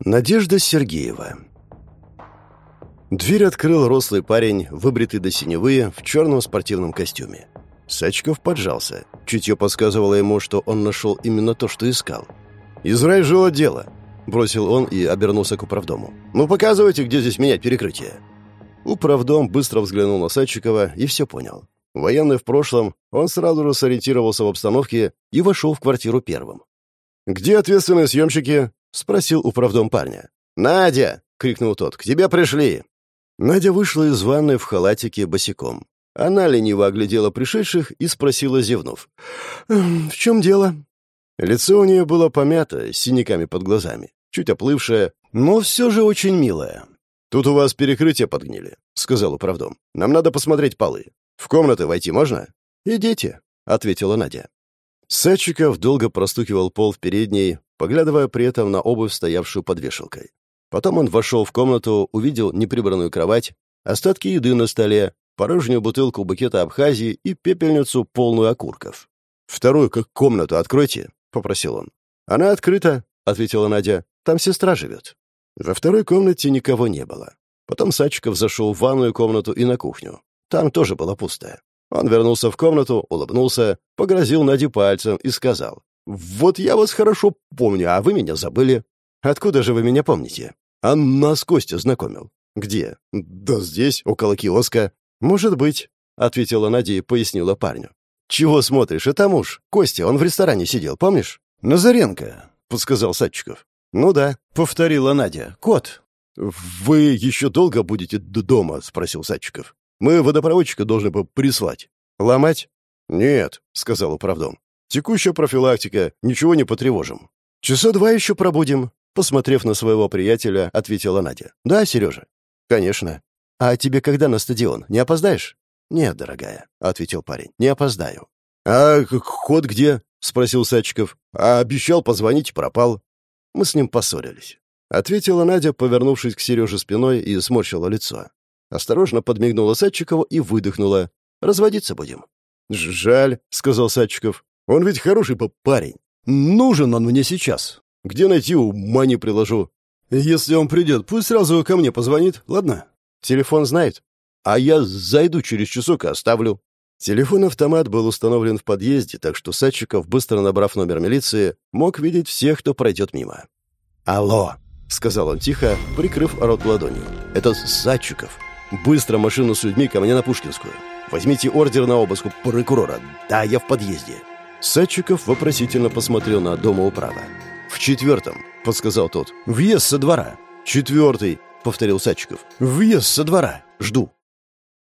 Надежда Сергеева Дверь открыл рослый парень, выбритый до синевы, в черном спортивном костюме. Сачков поджался. Чутье подсказывало ему, что он нашел именно то, что искал. «Израиль жило дело», — бросил он и обернулся к управдому. «Ну, показывайте, где здесь менять перекрытие». Управдом быстро взглянул на Садчикова и все понял. Военный в прошлом, он сразу же сориентировался в обстановке и вошел в квартиру первым. «Где ответственные съемщики?» — спросил управдом парня. «Надя!» — крикнул тот. «К тебе пришли!» Надя вышла из ванной в халатике босиком. Она лениво оглядела пришедших и спросила, зевнув. «Эм, «В чем дело?» Лицо у нее было помято, с синяками под глазами, чуть оплывшее, но все же очень милое. «Тут у вас перекрытие подгнили», — сказал управдом. «Нам надо посмотреть полы. В комнаты войти можно?» «Идите», — ответила Надя. Садчиков долго простукивал пол в передней, поглядывая при этом на обувь, стоявшую под вешалкой. Потом он вошел в комнату, увидел неприбранную кровать, остатки еды на столе, порожнюю бутылку букета Абхазии и пепельницу, полную окурков. «Вторую как комнату откройте», — попросил он. «Она открыта», — ответила Надя. «Там сестра живет». Во второй комнате никого не было. Потом Сачиков зашел в ванную комнату и на кухню. Там тоже было пусто. Он вернулся в комнату, улыбнулся, погрозил Наде пальцем и сказал. «Вот я вас хорошо помню, а вы меня забыли. Откуда же вы меня помните?» «А нас Костя знакомил». «Где?» «Да здесь, около киоска». «Может быть», — ответила Надя и пояснила парню. «Чего смотришь? Это муж. Костя, он в ресторане сидел, помнишь?» «Назаренко», — подсказал Садчиков. «Ну да», — повторила Надя. «Кот». «Вы еще долго будете дома?» — спросил Садчиков. «Мы водопроводчика должны бы прислать». «Ломать?» «Нет», — сказал управдом. «Текущая профилактика, ничего не потревожим». «Часа два еще пробудем», — посмотрев на своего приятеля, ответила Надя. «Да, Сережа?» «Конечно». «А тебе когда на стадион? Не опоздаешь?» «Нет, дорогая», — ответил парень. «Не опоздаю». «А кот где?» — спросил Садчиков. «А обещал позвонить, пропал». Мы с ним поссорились. Ответила Надя, повернувшись к Сереже спиной и сморщила лицо. Осторожно подмигнула Садчикову и выдохнула. «Разводиться будем». «Жаль», — сказал Садчиков. «Он ведь хороший парень. Нужен он мне сейчас. Где найти, ума не приложу. Если он придет, пусть сразу ко мне позвонит, ладно? Телефон знает. А я зайду через часок и оставлю». Телефон-автомат был установлен в подъезде, так что Садчиков, быстро набрав номер милиции, мог видеть всех, кто пройдет мимо. «Алло!» — сказал он тихо, прикрыв рот ладонью. «Это Садчиков. Быстро машину с людьми ко мне на Пушкинскую. Возьмите ордер на обыск у прокурора. Да, я в подъезде». Садчиков вопросительно посмотрел на дома управа. «В четвертом», — подсказал тот. «Въезд со двора». «Четвертый», — повторил Садчиков. «Въезд со двора. Жду».